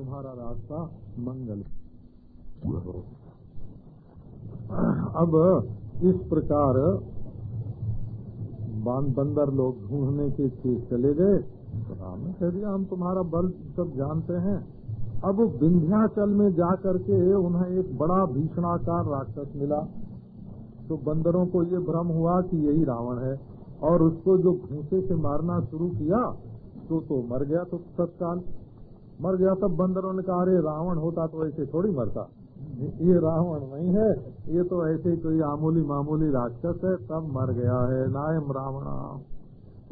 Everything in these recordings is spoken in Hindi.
तुम्हारा रास्ता मंगल अब इस प्रकार बंदर लोग ढूँढने के चले गए। तो राम ने कह दिया हम तुम्हारा बल सब जानते हैं। अब विंध्याचल में जा करके उन्हें एक बड़ा भीषणाकार राक्षस मिला। तो बंदरों को ये भ्रम हुआ कि यही रावण है और उसको जो घूसे से मारना शुरू किया तो तो मर गया तो तत्काल। मर गया तब बंदरों ने कहा, अरे, रावण होता तो ऐसे थोड़ी मरता। ये रावण नहीं है, ये तो ऐसे कोई आमूली मामूली राक्षस है, तब मर गया है, नायम रावण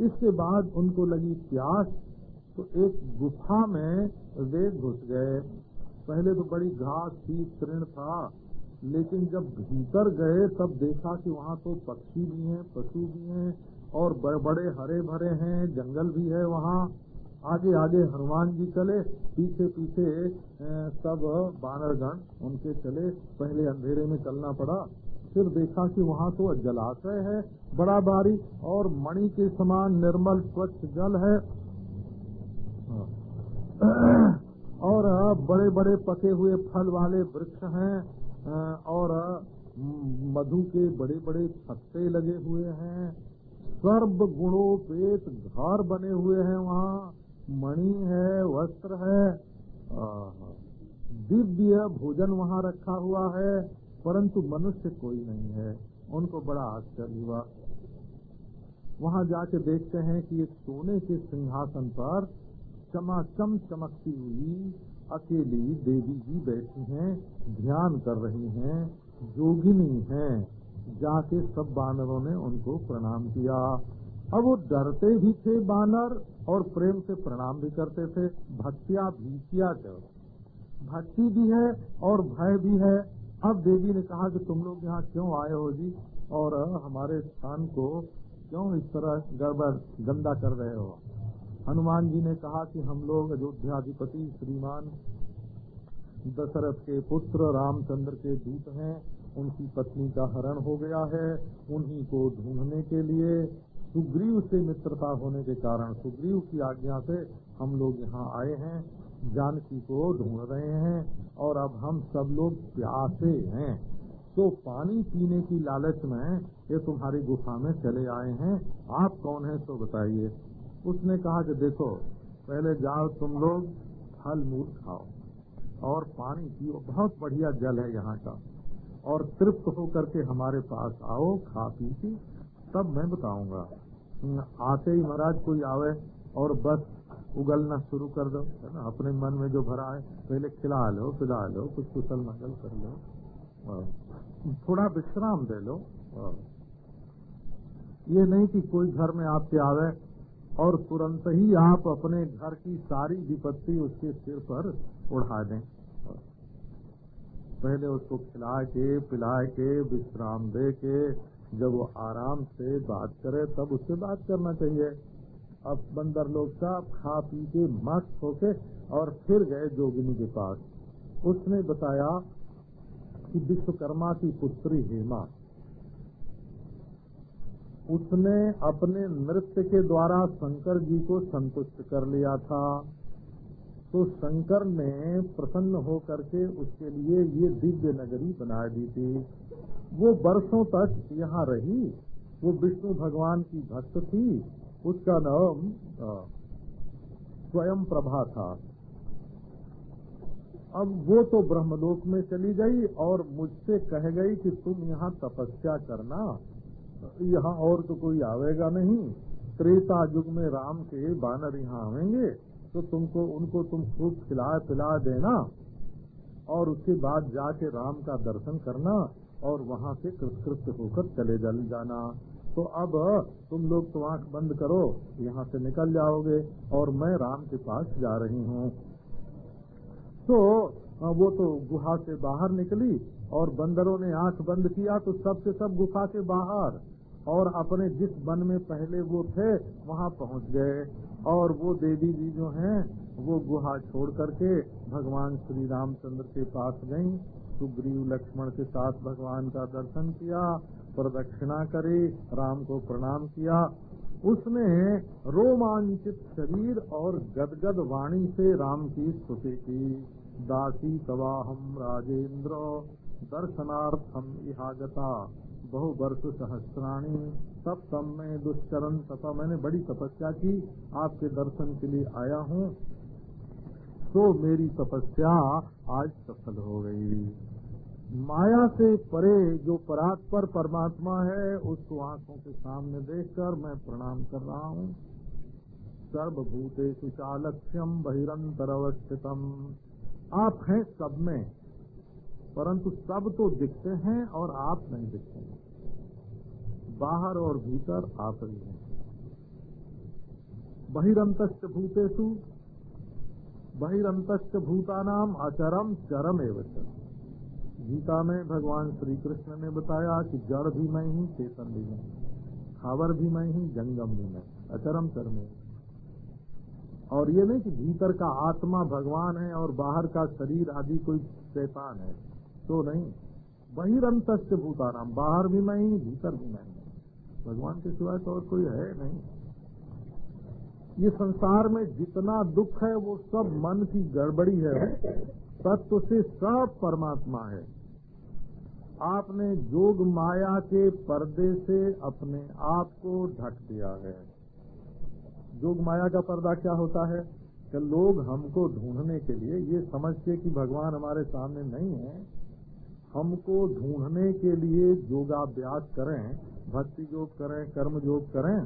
इसके बाद उनको लगी प्यास तो एक गुफा में वे घुस गए। पहले तो बड़ी घास थी, तृण था, लेकिन जब भीतर गए, तब देखा कि वहाँ तो पक्षी भी हैं, पशु भी हैं, और बड़े बड़े हरे भरे हैं, जंगल भी है वहाँ। आगे आगे हनुमान जी चले, पीछे पीछे सब बानरगण उनके चले, पहले अंधेरे में चलना पड़ा। फिर देखा कि वहाँ तो जलाशय है, बड़ा बारी, और मणि के समान निर्मल स्वच्छ जल है। और बड़े बड़े पके हुए फल वाले वृक्ष हैं और मधु के बड़े बड़े छत्ते लगे हुए हैं। सर्व गुणोपेत घर बने हुए हैं वहाँ। मणि है, वस्त्र है दिव्य भोजन वहाँ रखा हुआ है, परंतु मनुष्य कोई नहीं है। उनको बड़ा आश्चर्य हुआ। वहाँ जाके देखते हैं कि एक सोने के सिंहासन पर चमाचम चमकती हुई अकेली देवी जी बैठी हैं, ध्यान कर रही हैं, जोगिनी हैं। जाके सब बानरों ने उनको प्रणाम किया। अब वो डरते भी थे बानर और प्रेम से प्रणाम भी करते थे। भक्तिया भीतिया कर। भक्ति भी है और भय भी है। अब देवी ने कहा कि तुम लोग यहाँ क्यों आए हो जी? और हमारे स्थान को क्यों इस तरह गड़बड़, गंदा कर रहे हो? हनुमान जी ने कहा कि हम लोग अयोध्याधिपति श्रीमान दशरथ के पुत्र रामचंद्र के दूत हैं। उनकी पत्नी का हरण हो गया है उन्हीं को ढूँढने के लिए। सुग्रीव से मित्रता होने के कारण सुग्रीव की आज्ञा से हम लोग यहाँ आए हैं, जानकी को ढूंढ रहे हैं और अब हम सब लोग प्यासे हैं। तो पानी पीने की लालच में ये तुम्हारी गुफा में चले आए हैं। आप कौन हैं तो बताइए। उसने कहा कि देखो, पहले जाओ तुम लोग, फल मूल खाओ और पानी पियो। बहुत बढ़िया जल है यहाँ का। और तृप्त होकर के हमारे पास आओ, खा पी तब मैं बताऊँगा। आते ही महाराज कोई आवे और बस उगलना शुरू कर दो, है ना? अपने मन में जो भरा है, पहले खिला लो, पिला लो, कुछ कुशल मंगल कर लो थोड़ा विश्राम दे लो ये नहीं कि कोई घर में आपके आवे और तुरंत ही आप अपने घर की सारी विपत्ति उसके सिर पर उड़ा दें। पहले उसको खिला के पिला के, विश्राम दे के जब वो आराम से बात करे, तब उससे बात करना चाहिए। अब बंदर लोग सब खा पी के मस्त होके और फिर गए जोगिनी के पास। उसने बताया कि विश्वकर्मा की पुत्री हेमा, उसने अपने नृत्य के द्वारा शंकर जी को संतुष्ट कर लिया था। तो शंकर ने प्रसन्न हो करके उसके लिए ये दिव्य नगरी बना दी थी। वो वर्षों तक यहाँ रही, वो विष्णु भगवान की भक्त थी, उसका नाम स्वयं प्रभा था। अब वो तो ब्रह्मलोक में चली गई और मुझसे कह गई कि तुम यहाँ तपस्या करना, यहाँ और तो कोई आवेगा नहीं। त्रेता युग में राम के बानर यहाँ आवेंगे तो तुमको, उनको तुम खूब खिला पिला देना और उसके बाद जाके राम का दर्शन करना। और वहाँ से कृतकृत होकर चले जल जाना। तो अब तुम लोग तो आँख बंद करो, यहाँ से निकल जाओगे और मैं राम के पास जा रही हूँ। तो वो तो गुहा से बाहर निकली और बंदरों ने आँख बंद किया तो सबसे सब गुफा के बाहर और अपने जिस वन में पहले वो थे, वहाँ पहुँच गए। और वो देवी जी जो हैं, वो गुहा छोड़ करके भगवान श्री रामचंद्र के पास गई सुग्रीव लक्ष्मण के साथ भगवान का दर्शन किया, प्रदक्षिणा करी, राम को प्रणाम किया। उसने रोमांचित शरीर और गदगद वाणी से राम की स्तुति की। दासी तवाहम राजेंद्र दर्शनार्थम इहागता। बहु वर्ष सहस्राणी तब तम में दुष्चरण तथा मैंने बड़ी तपस्या की। आपके दर्शन के लिए आया हूँ तो मेरी तपस्या आज सफल हो गई। माया से परे जो परात्पर परमात्मा है, उसको आँखों के सामने देखकर मैं प्रणाम कर रहा हूँ। सर्वभूते सुचालक्ष्यम बहिरंतर अवस्थितम आप हैं सब में, परंतु सब तो दिखते हैं और आप नहीं दिखते हैं। बाहर और भीतर आप ही हैं। बहिरंत भूतेषु बहिरंत भूतानाम अचरम चरम। एवं गीता में भगवान श्री कृष्ण ने बताया कि जड़ भी मैं ही, चेतन भी मैं खावर भी मैं ही, जंगम भी मैं अचरम चरम और ये नहीं कि भीतर का आत्मा भगवान है और बाहर का शरीर आदि कोई शैतान है तो नहीं। बहिरंत भूताराम बाहर भी मैं ही, भीतर भी मैं ही। भगवान के सिवाय तो और कोई है नहीं। ये संसार में जितना दुख है, वो सब मन की गड़बड़ी है। तत्व से सब परमात्मा है। आपने जोग माया के पर्दे से अपने आप को ढक दिया है। जोग माया का पर्दा क्या होता है? कि लोग हमको ढूँढने के लिए, ये समझते कि भगवान हमारे सामने नहीं है, हमको ढूँढने के लिए योगाभ्यास करें, भक्ति योग करें, कर्म योग करें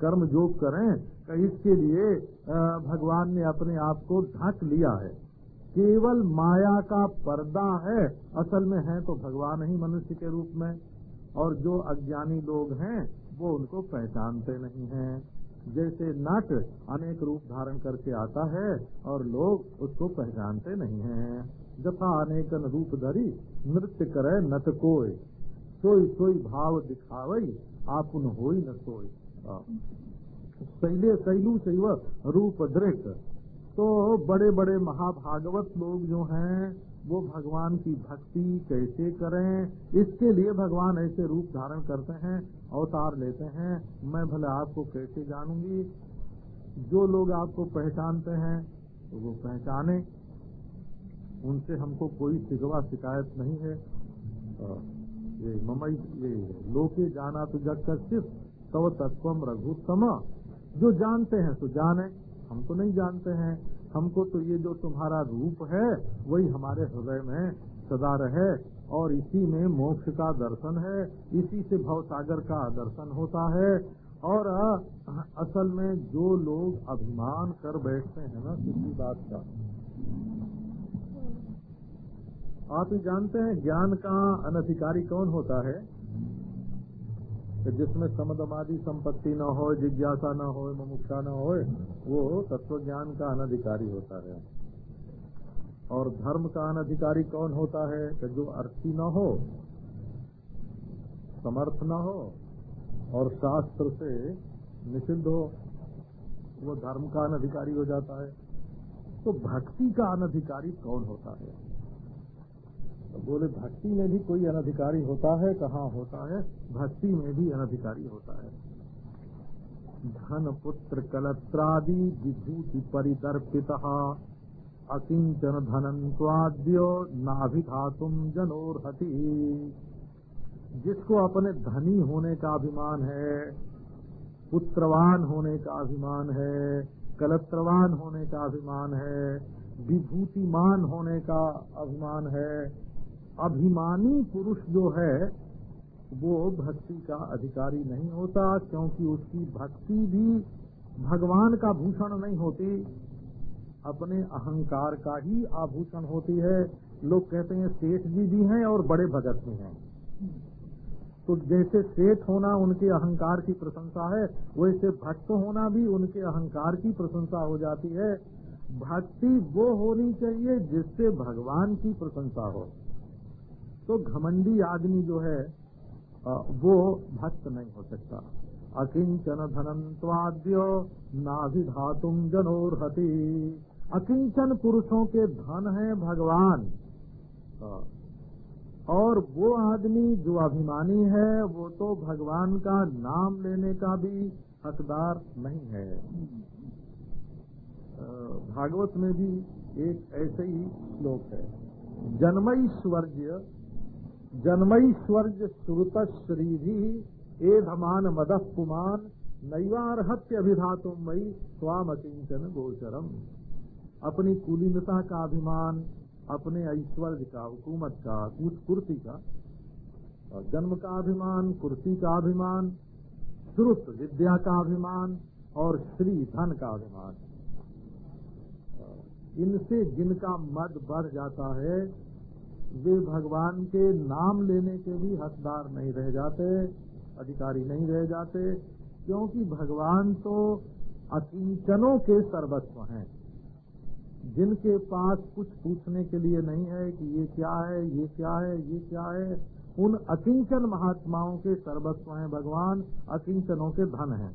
कर्म योग करें इसके लिए भगवान ने अपने आप को ढक लिया है। केवल माया का पर्दा है। असल में है तो भगवान ही मनुष्य के रूप में। और जो अज्ञानी लोग हैं, वो उनको पहचानते नहीं हैं। जैसे नट अनेक रूप धारण करके आता है और लोग उसको पहचानते नहीं हैं। जथा अनेकन रूप धरी, नृत्य करे नट कोय। सोई सोई भाव दिखावई आपुन हो न सोई। शैले शैलू शैव रूप दृक तो बड़े बड़े महाभागवत लोग जो हैं, वो भगवान की भक्ति कैसे करें? इसके लिए भगवान ऐसे रूप धारण करते हैं, अवतार लेते हैं। मैं भले आपको कैसे जानूँगी? जो लोग आपको पहचानते हैं तो वो पहचाने। उनसे हमको कोई शिकवा शिकायत नहीं है। ये ममई, ये लोके जाना तो जग कर सिर्फ़ तव तत्व रघुतम जो जानते हैं तो जाने। हम तो नहीं जानते हैं। हमको तो ये जो तुम्हारा रूप है, वही हमारे हृदय में सदा रहे और इसी में मोक्ष का दर्शन है। इसी से भव सागर का दर्शन होता है। और असल में जो लोग अभिमान कर बैठते हैं ना, किसी बात का। आप ही जानते हैं, ज्ञान का अनधिकारी कौन होता है? जिसमें समदमादि संपत्ति न हो, जिज्ञासा न हो, मुमुक्षा न हो, वो तत्व ज्ञान का अनधिकारी होता है। और धर्म का अनधिकारी कौन होता है? जो अर्थी न हो, समर्थ न हो, और शास्त्र से निषिद्ध हो, वो धर्म का अनधिकारी हो जाता है। तो भक्ति का अनधिकारी कौन होता है? तो बोले, भक्ति में भी कोई अनधिकारी होता है? कहाँ होता है? भक्ति में भी अनधिकारी होता है। धन पुत्र कलत्रादि विभूति परिदर्पित अकिंचन धनंत्वाद्यो नाभिधातुम जनोरहति। जिसको अपने धनी होने का अभिमान है, पुत्रवान होने का अभिमान है, कलत्रवान होने का अभिमान है, विभूतिमान होने का अभिमान है अभिमानी पुरुष जो है, वो भक्ति का अधिकारी नहीं होता, क्योंकि उसकी भक्ति भी भगवान का भूषण नहीं होती। अपने अहंकार का ही आभूषण होती है। लोग कहते हैं, सेठ जी भी हैं और बड़े भगत भी हैं। तो जैसे सेठ होना उनके अहंकार की प्रशंसा है, वैसे भक्त होना भी उनके अहंकार की प्रशंसा हो जाती है। भक्ति वो होनी चाहिए जिससे भगवान की प्रशंसा हो। तो घमंडी आदमी जो है वो भक्त नहीं हो सकता। अकिंचन धनंत्वाद्यो नाभिधातुम जनोरहति। अकिंचन पुरुषों के धन है भगवान। और वो आदमी जो अभिमानी है, वो तो भगवान का नाम लेने का भी हकदार नहीं है। भागवत में भी एक ऐसे ही श्लोक है। जन्मैश्वर्य जन्मैश्वर्य श्रुत श्रीधि एधमान मद पुमान नैवारहत्य अभिधातु मई स्वाम अकिंचन गोचरम। अपनी कुलीनता का अभिमान, अपने ऐश्वर्य का, हुकूमत का कुर्सी का। जन्म का अभिमान, कुर्सी का अभिमान श्रुत विद्या का अभिमान और श्री धन का अभिमान। इनसे जिनका मद बढ़ जाता है वे भगवान के नाम लेने के भी हकदार नहीं रह जाते, अधिकारी नहीं रह जाते, क्योंकि भगवान तो अकिंचनों के सर्वस्व हैं। जिनके पास कुछ पूछने के लिए नहीं है कि ये क्या है, ये क्या है, ये क्या है, उन अकिंचन महात्माओं के सर्वस्व हैं, भगवान अकिंचनों के धन हैं।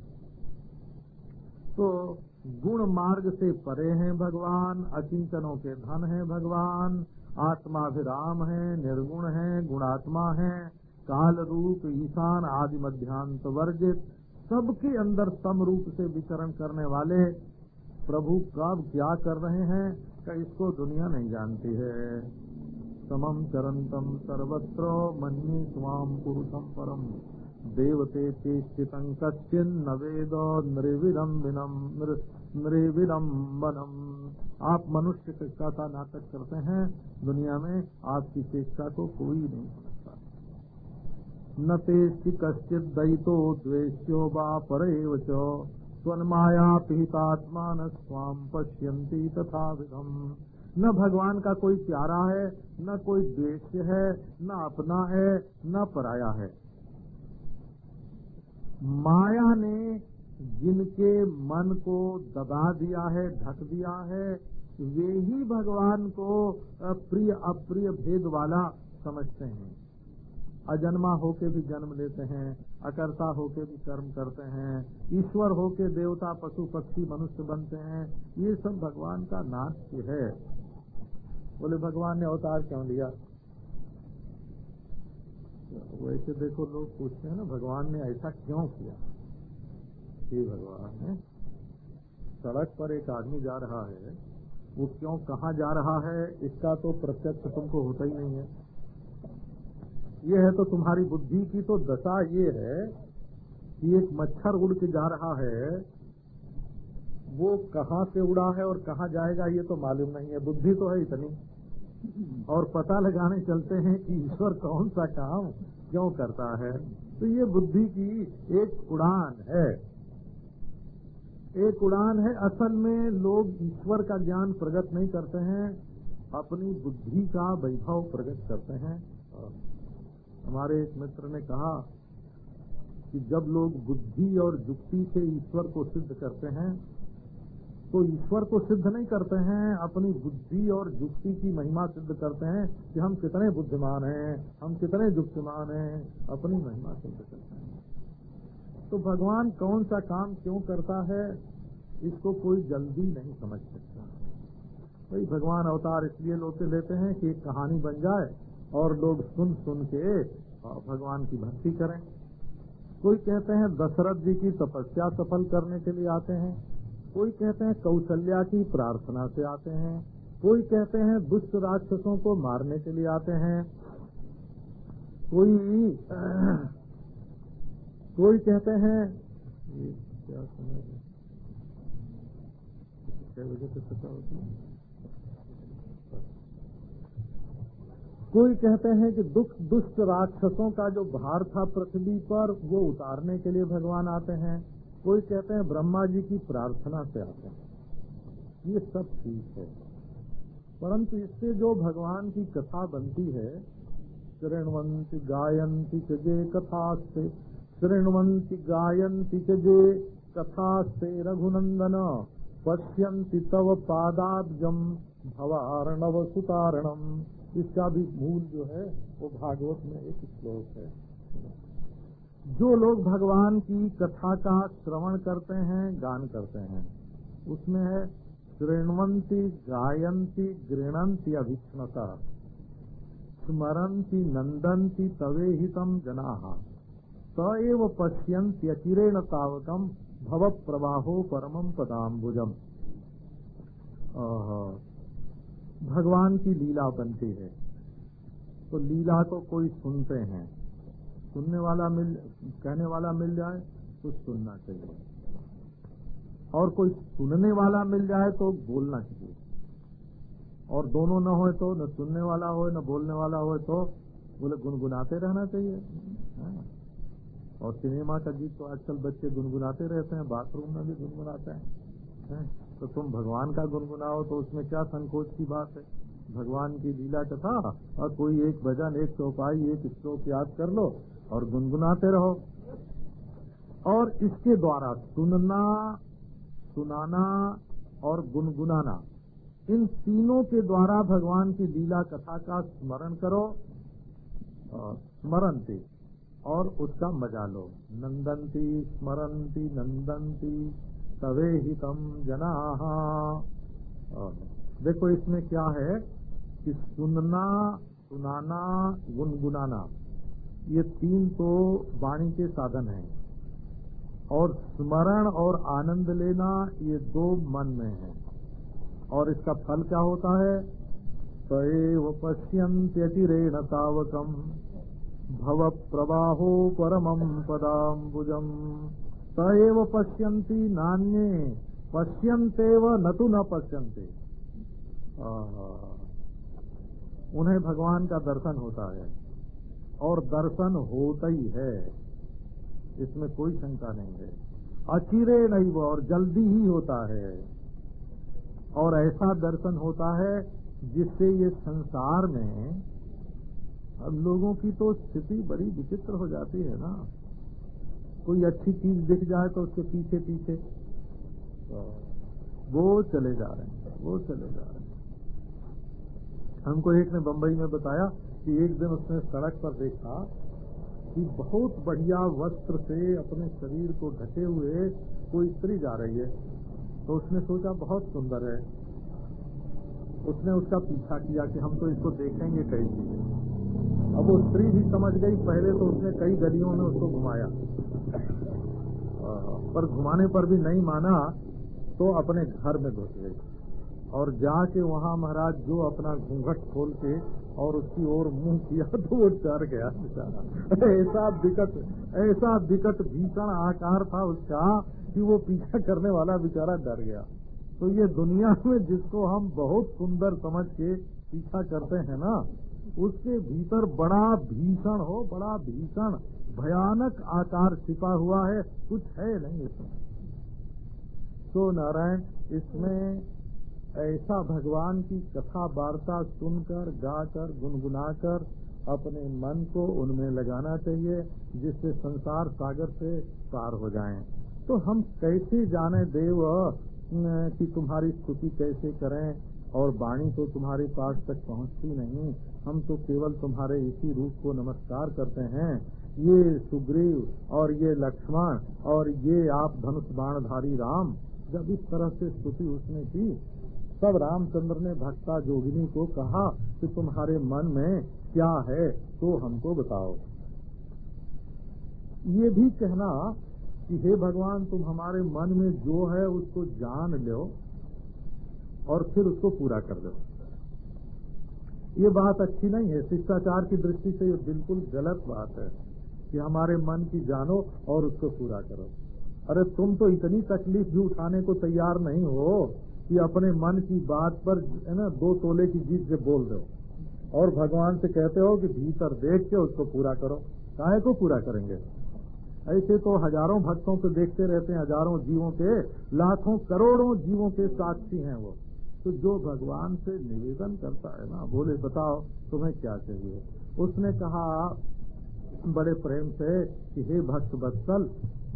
तो गुण मार्ग से परे हैं भगवान अकिंचनों के धन हैं भगवान आत्माभिराम है, निर्गुण है, गुणात्मा है, काल रूप, ईशान आदि मध्यांत वर्जित, सबके अंदर सम रूप से विचरण करने वाले प्रभु कब क्या कर रहे हैं का इसको दुनिया नहीं जानती है। समम चरंतम सर्वत्र मन्ये स्वाम पुरुषम परम देवते चेष्टित कश्चिन नवेद नृविडम्बिनम नृविडम्बनम आप मनुष्य शिक्षा का नाटक करते हैं, दुनिया में आपकी शिक्षा को कोई नहीं समझता। न तेस्ति कश्चित दयितो द्वेश्यो वा पर स्वन्माया पिहितात्मान स्वाम पश्यंती तथा विधम न भगवान का कोई प्यारा है, न कोई द्वेष है, न अपना है, न पराया है। माया ने जिनके मन को दबा दिया है, ढक दिया है, वे ही भगवान को प्रिय, अप्रिय भेद वाला समझते हैं। अजन्मा होके भी जन्म लेते हैं, अकर्ता होके भी कर्म करते हैं, ईश्वर होके देवता, पशु, पक्षी, मनुष्य बनते हैं, ये सब भगवान का नाट्य है। बोले, भगवान ने अवतार क्यों लिया? वैसे देखो, लोग पूछते हैं ना, भगवान ने ऐसा क्यों किया? हे भगवान सड़क पर एक आदमी जा रहा है। वो क्यों, कहाँ जा रहा है? इसका तो प्रत्यक्ष तुमको होता ही नहीं है। ये है तो तुम्हारी बुद्धि की तो दशा ये है कि एक मच्छर उड़ के जा रहा है। वो कहाँ से उड़ा है और कहाँ जाएगा, ये तो मालूम नहीं है। बुद्धि तो है इतनी। और पता लगाने चलते हैं कि ईश्वर कौन सा काम क्यों करता है। तो ये बुद्धि की एक उड़ान है। एक उड़ान है, असल में लोग ईश्वर का ज्ञान प्रकट नहीं करते हैं, अपनी बुद्धि का वैभव प्रकट करते हैं। हमारे एक मित्र ने कहा कि जब लोग बुद्धि और युक्ति से ईश्वर को सिद्ध करते हैं तो ईश्वर को सिद्ध नहीं करते हैं, अपनी बुद्धि और युक्ति की महिमा सिद्ध करते हैं कि हम कितने बुद्धिमान हैं, हम कितने युक्तिमान हैं, अपनी महिमा सिद्ध करते हैं। तो भगवान कौन सा काम क्यों करता है, इसको कोई जल्दी नहीं समझ सकता। भाई, भगवान अवतार इसलिए लोते लेते हैं कि एक कहानी बन जाए और लोग सुन सुन के भगवान की भक्ति करें। कोई कहते हैं दशरथ जी की तपस्या सफल करने के लिए आते हैं। कोई कहते हैं कौशल्या की प्रार्थना से आते हैं। कोई कहते हैं दुष्ट राक्षसों को मारने के लिए आते हैं। कोई कोई कहते हैं क्या पता होती कोई कहते हैं कि दुख, दुष्ट राक्षसों का जो भार था पृथ्वी पर, वो उतारने के लिए भगवान आते हैं। कोई कहते हैं, ब्रह्मा जी की प्रार्थना से आते हैं। ये सब ठीक है। परंतु इससे जो भगवान की कथा बनती है श्रेणवंती गायंती कथा से श्रेणवंती गायंती चजे कथा से रघुनंदन पश्यंती तव पादाब्जम भवारणव सुतारणम इसका भी मूल जो है, वो भागवत में एक श्लोक है। जो लोग भगवान की कथा का श्रवण करते हैं, गान करते हैं, उसमें है श्रेणवंती गायंती गृणंती अभिक्षणता स्मरन्ति नंदन्ति तवे हितम जना। स एव पश्यन्त्यचिरेण तावकम भव प्रवाहो परमम पदाम्बुजम। भगवान की लीला बनती है। तो लीला को कोई सुनते हैं। सुनने वाला मिल, कहने वाला मिल जाए तो सुनना चाहिए। और कोई सुनने वाला मिल जाए तो बोलना चाहिए। और दोनों न हो तो न सुनने वाला हो न बोलने वाला हो तो बोले गुनगुनाते रहना चाहिए। और सिनेमा का गीत तो आजकल बच्चे गुनगुनाते रहते हैं, बाथरूम में भी गुनगुनाते हैं हाँ। तो तुम भगवान का गुनगुनाओ तो उसमें क्या संकोच की बात है? भगवान की लीला कथा और कोई एक भजन, एक चौपाई, एक श्लोक याद कर लो और गुनगुनाते रहो। और इसके द्वारा सुनना, सुनाना और गुनगुनाना, इन तीनों के द्वारा भगवान की लीला कथा का स्मरण करो। स्मरणती और उसका मज़ा लो। नंदंती स्मरंती नंदंती तवे हितम जना देखो इसमें क्या है कि सुनना, सुनाना, गुनगुनाना, ये तीन तो वाणी के साधन हैं। और स्मरण और आनंद लेना ये दो मन में है। और इसका फल क्या होता है? तएव पश्यन्त्यतिरेण तावकम भव प्रवाहो परमम पदाम्बुजम तएव पश्यन्ति नान्ये, पश्यन्तेव न तो न पश्यन्ते। उन्हें भगवान का दर्शन होता है, और दर्शन होता ही है। इसमें कोई शंका नहीं है। अचिरे नहीं वो और जल्दी ही होता है। और ऐसा दर्शन होता है जिससे ये संसार में अब लोगों की तो स्थिति बड़ी विचित्र हो जाती है ना। कोई अच्छी चीज़ दिख जाए तो उसके पीछे पीछे। वो चले जा रहे हैं, वो चले जा रहे हैं। हमको एक ने बंबई में बताया कि एक दिन उसने सड़क पर देखा कि बहुत बढ़िया वस्त्र से अपने शरीर को ढके हुए कोई स्त्री जा रही है। तो उसने सोचा, बहुत सुंदर है। उसने उसका पीछा किया कि हम तो इसको देखेंगे कई चीज़ें अब वो स्त्री भी समझ गई, पहले तो उसने कई गलियों में उसको घुमाया। पर घुमाने पर भी नहीं माना तो अपने घर में घुस गई। और जाके वहाँ महाराज जो अपना घूंघट खोल के और उसकी ओर मुँह किया तो वो डर गया ऐसा विकट ऐसा विकट भीषण आकार था उसका कि वो पीछा करने वाला बेचारा डर गया। तो ये दुनिया में जिसको हम बहुत सुंदर समझ के पीछा करते हैं ना उसके भीतर बड़ा भीषण हो, बड़ा भीषण, भयानक आकार छिपा हुआ है, कुछ है नहीं इसमें तो नारायण, इसमें ऐसा भगवान की कथा वार्ता सुनकर, गाकर, गुनगुनाकर अपने मन को उनमें लगाना चाहिए, जिससे संसार सागर से पार हो जाएँ। तो हम कैसे जाने देव कि तुम्हारी स्तुति कैसे करें, और वाणी तो तुम्हारे पास तक पहुँचती नहीं हम तो केवल तुम्हारे इसी रूप को नमस्कार करते हैं। ये सुग्रीव और ये लक्ष्मण और ये आप धनुष बाणधारी राम, जब इस तरह से स्तुति उसने की, तब रामचंद्र ने भक्ता जोगिनी को कहा कि तुम्हारे मन में क्या है तो हमको बताओ। ये भी कहना कि हे भगवान, तुम हमारे मन में जो है उसको जान लो और फिर उसको पूरा कर दो। ये बात अच्छी नहीं है। शिष्टाचार की दृष्टि से ये बिल्कुल गलत बात है कि हमारे मन की जानो और उसको पूरा करो। अरे तुम तो इतनी तकलीफ़ भी उठाने को तैयार नहीं हो कि अपने मन की बात पर, है ना, दो तोले की जीत से बोल दो। और भगवान से कहते हो कि भीतर देख के उसको पूरा करो। काहे को पूरा करेंगे? ऐसे तो हज़ारों भक्तों को देखते रहते हैं, हज़ारों जीवों के, लाखों करोड़ों जीवों के साक्षी हैं वो। तो जो भगवान से निवेदन करता है ना, बोले, बताओ, तुम्हें क्या चाहिए? उसने कहा, बड़े प्रेम से, कि हे भक्त बत्सल,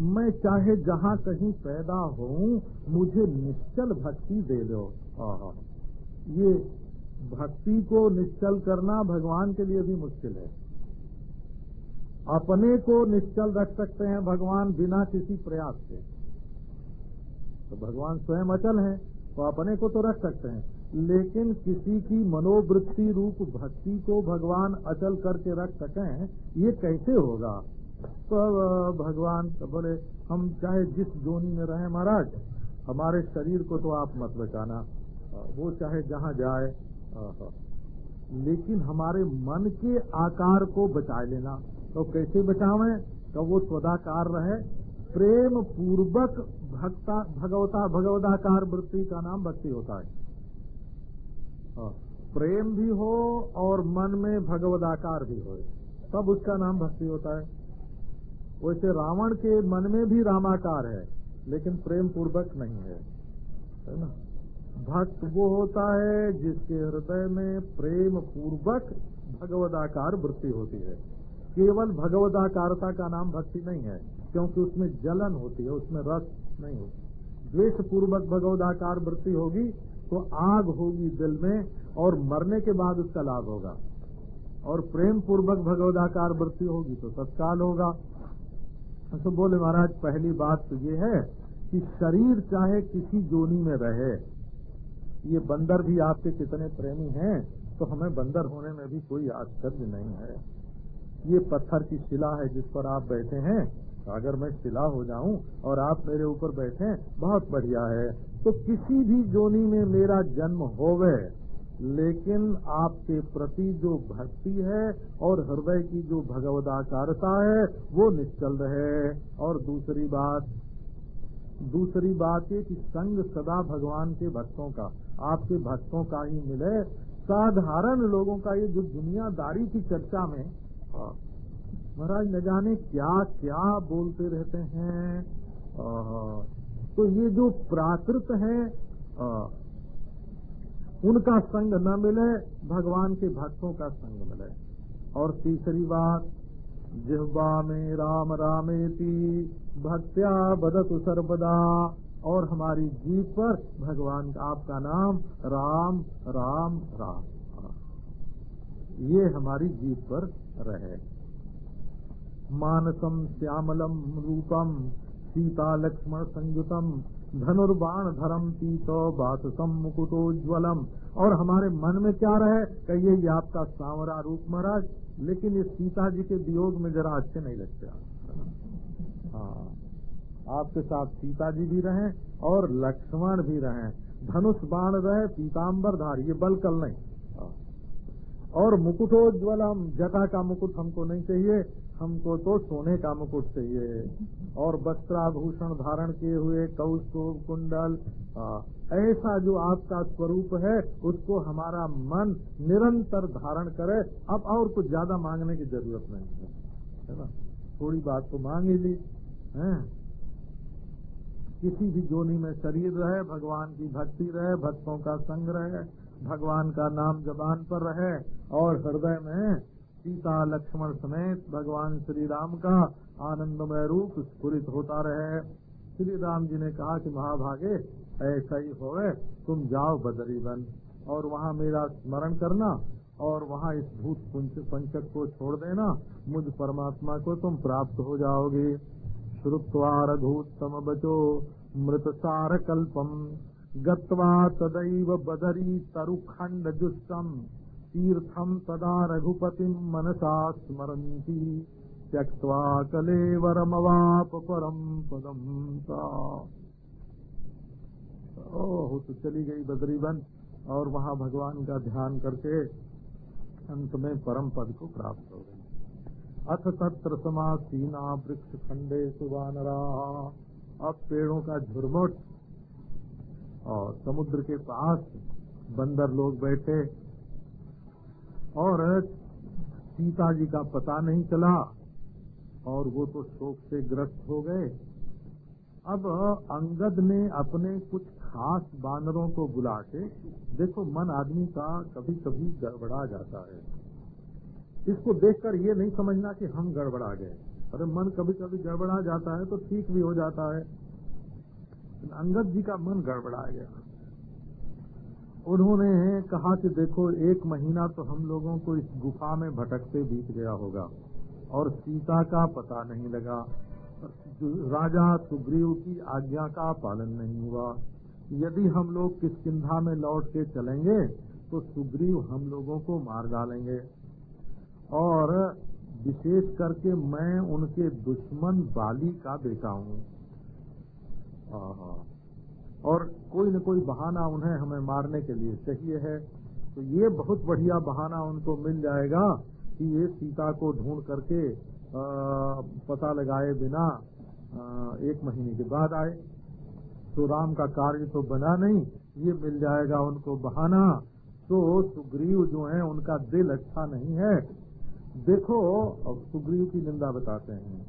मैं चाहे जहाँ कहीं पैदा हूँ मुझे निश्चल भक्ति दे दो। ये भक्ति को निश्चल करना भगवान के लिए भी मुश्किल है। अपने को निश्चल रख सकते हैं भगवान बिना किसी प्रयास के। तो भगवान स्वयं अचल हैं। तो अपने को तो रख सकते हैं। लेकिन किसी की मनोवृत्ति रूप भक्ति को भगवान अचल करके रख सकें, ये कैसे होगा? तो भगवान तो बोले, हम चाहे जिस जोनी में रहे महाराज, हमारे शरीर को तो आप मत बचाना। वो चाहे जहाँ जाए लेकिन हमारे मन के आकार को बचा लेना। तो कैसे बचावे? तो वो स्वदाकार रहे प्रेम पूर्वक भक्ता, भगवता, भगवदाकार वृत्ति का नाम भक्ति होता है। प्रेम भी हो और मन में भगवदाकार भी हो। तब उसका नाम भक्ति होता है। वैसे रावण के मन में भी रामाकार है, लेकिन प्रेम पूर्वक नहीं है। है ना? भक्त वो होता है जिसके हृदय में प्रेम पूर्वक भगवदाकार वृत्ति होती है। केवल भगवदाकारता का नाम भक्ति नहीं है। क्योंकि उसमें जलन होती है, उसमें रस नहीं होती। द्वेष पूर्वक भगवदाकार वृत्ति होगी तो आग होगी दिल में और मरने के बाद उसका लाभ होगा। और प्रेम पूर्वक भगवदाकार वृत्ति होगी तो तत्काल होगा। तो बोले महाराज, पहली बात तो ये है कि शरीर चाहे किसी जोनी में रहे, ये बंदर भी आपके कितने प्रेमी हैं तो हमें बंदर होने में भी कोई आश्चर्य नहीं है। ये पत्थर की शिला है जिस पर आप बैठे हैं अगर मैं शिला हो जाऊँ और आप मेरे ऊपर बैठे, बहुत बढ़िया है। तो किसी भी जोनी में मेरा जन्म होवे, लेकिन आपके प्रति जो भक्ति है और हृदय की जो भगवदाकारता है, वो निश्चल रहे। और दूसरी बात दूसरी बात ये कि संग सदा भगवान के भक्तों का, आपके भक्तों का ही मिले। साधारण लोगों का ये जो दुनियादारी की चर्चा में महाराज, न जाने क्या क्या बोलते रहते हैं। तो ये जो प्राकृत है उनका संग न मिले, भगवान के भक्तों का संग मिले। और तीसरी बात जिहबा में राम रामेती, भक्त्या बदत सर्वदा, और हमारी जीव पर भगवान का आपका नाम राम राम राम। ये हमारी जीव पर रहे। मानसम श्यामलम रूपम सीता लक्ष्मण संयुतम धनुर्बाण धरम पीतो बासम मुकुटोज्वलम और हमारे मन में क्या रहे? कहिए, ये आपका सांवरा रूप महाराज, लेकिन ये सीता जी के वियोग में जरा अच्छे नहीं लगते हाँ आपके साथ सीता जी भी रहे और लक्ष्मण भी रहे। धनुष बाण रहे पीताम्बर धार, ये बल कल नहीं। हाँ। और मुकुटोज्वलम जटा का मुकुट हमको नहीं चाहिए। हमको तो सोने का मुकुट चाहिए। और वस्त्राभूषण धारण किए हुए कौस्तुभ, कुंडल ऐसा जो आपका स्वरूप है, उसको हमारा मन निरंतर धारण करे। अब और कुछ ज़्यादा मांगने की ज़रूरत नहीं है। है ना? थोड़ी बात तो मांग ही ली। है? किसी भी जोनी में शरीर रहे, भगवान की भक्ति रहे, भक्तों का संग रहे, भगवान का नाम जबान पर रहे, और हृदय में सीता, लक्ष्मण समेत भगवान श्री राम का आनंदमय रूप स्फुरित होता रहे श्री राम जी ने कहा कि महाभागे, ऐसा ही होवे, तुम जाओ बदरी बन और वहाँ मेरा स्मरण करना और वहाँ इस भूत पंचक को छोड़ देना। मुझ परमात्मा को तुम प्राप्त हो जाओगे। श्रुत्वा रघुत्तम बचो मृत सार कल्पम बदरी तरुखंड जुष्टम। तीर्थम तदा रघुपतिम मनसा स्मरती त्यक्वा कलेवरमवाप परम पदम ओह तो चली गई बद्रीवन, और वहाँ भगवान का ध्यान करके अंत में परम पद को प्राप्त हो गई। अथ तत्र समासीना वृक्ष खंडे सुबानरा अब पेड़ों का झुरमुट और समुद्र के पास बंदर लोग बैठे। और सीता जी का पता नहीं चला और वो तो शोक से ग्रस्त हो गए। अब अंगद ने अपने कुछ खास बानरों को बुला के, देखो, मन आदमी का कभी कभी गड़बड़ा जाता है। इसको देखकर ये नहीं समझना कि हम गड़बड़ा गए। अरे, मन कभी कभी गड़बड़ा जाता है तो ठीक भी हो जाता है। अंगद जी का मन गड़बड़ा गया। उन्होंने कहा कि देखो, एक महीना तो हम लोगों को इस गुफा में भटकते बीत गया होगा और सीता का पता नहीं लगा। राजा सुग्रीव की आज्ञा का पालन नहीं हुआ। यदि हम लोग किसकिधा में लौट के चलेंगे तो सुग्रीव हम लोगों को मार डालेंगे। और विशेष करके मैं उनके दुश्मन बाली का बेटा हूँ। और कोई न कोई बहाना उन्हें हमें मारने के लिए चाहिए है। तो ये बहुत बढ़िया बहाना उनको मिल जाएगा कि ये सीता को ढूंढ करके आ, पता लगाए बिना आ, एक महीने के बाद आए। तो राम का कार्य तो बना नहीं ये मिल जाएगा उनको बहाना। तो सुग्रीव जो है उनका दिल अच्छा नहीं है। देखो सुग्रीव की निंदा बताते हैं।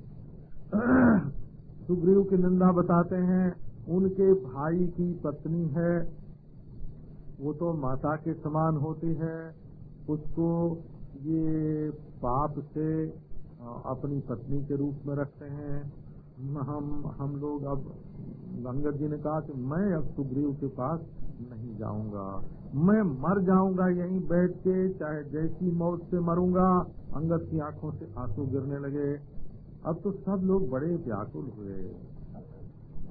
सुग्रीव की निंदा बताते हैं उनके भाई की पत्नी है, वो तो माता के समान होती है। उसको ये पाप से अपनी पत्नी के रूप में रखते हैं। हम हम लोग अब गंगत जी ने कहा कि मैं अब सुग्रीव के पास नहीं जाऊँगा। मैं मर जाऊँगा यहीं बैठ के, चाहे जैसी मौत से मरूँगा, अंगद की आँखों से आँसू गिरने लगे। अब तो सब लोग बड़े व्याकुल हुए।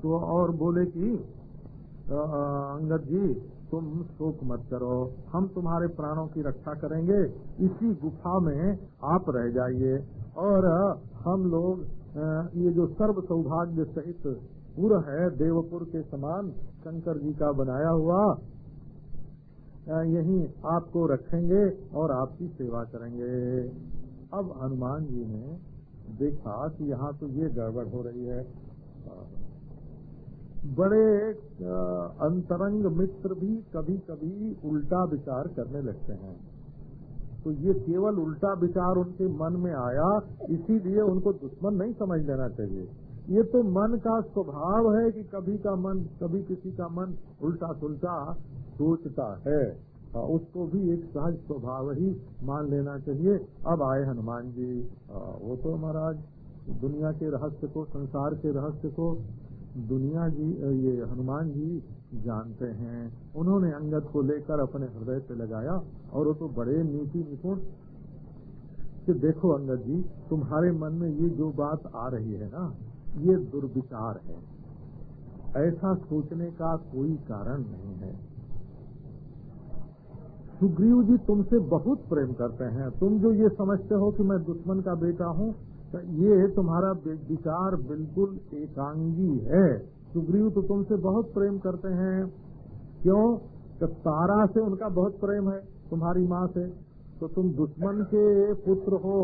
तो और बोले कि अंगद जी, तुम शोक मत करो। हम तुम्हारे प्राणों की रक्षा करेंगे। इसी गुफा में आप रह जाइए। और, हम लोग ये जो सर्व सौभाग्य सहित पुर है, देवपुर के समान, शंकर जी का बनाया हुआ यही आपको रखेंगे और आपकी सेवा करेंगे। अब हनुमान जी ने देखा कि यहाँ तो ये गड़बड़ हो रही है। बड़े अंतरंग मित्र भी कभी कभी उल्टा विचार करने लगते हैं। तो ये केवल उल्टा विचार उनके मन में आया, इसीलिए उनको दुश्मन नहीं समझ लेना चाहिए। ये तो मन का स्वभाव है कि कभी का मन, कभी किसी का मन उल्टा सुलटा सोचता है। उसको भी एक सहज स्वभाव ही मान लेना चाहिए। अब आए हनुमान जी। वो तो महाराज, दुनिया के रहस्य को, संसार के रहस्य को दुनिया जी ये हनुमान जी जानते हैं। उन्होंने अंगद को लेकर अपने हृदय से लगाया और वो तो बड़े नीति निपुण कि देखो अंगद जी, तुम्हारे मन में ये जो बात आ रही है ना, ये दुर्विचार है। ऐसा सोचने का कोई कारण नहीं है। सुग्रीव जी तुमसे बहुत प्रेम करते हैं। तुम जो ये समझते हो कि मैं दुश्मन का बेटा हूँ तो ये तुम्हारा विचार बिल्कुल एकांगी है। सुग्रीव तो तुमसे बहुत प्रेम करते हैं। क्यों? तो तारा से उनका बहुत प्रेम है, तुम्हारी माँ से तो तुम दुश्मन के पुत्र हो।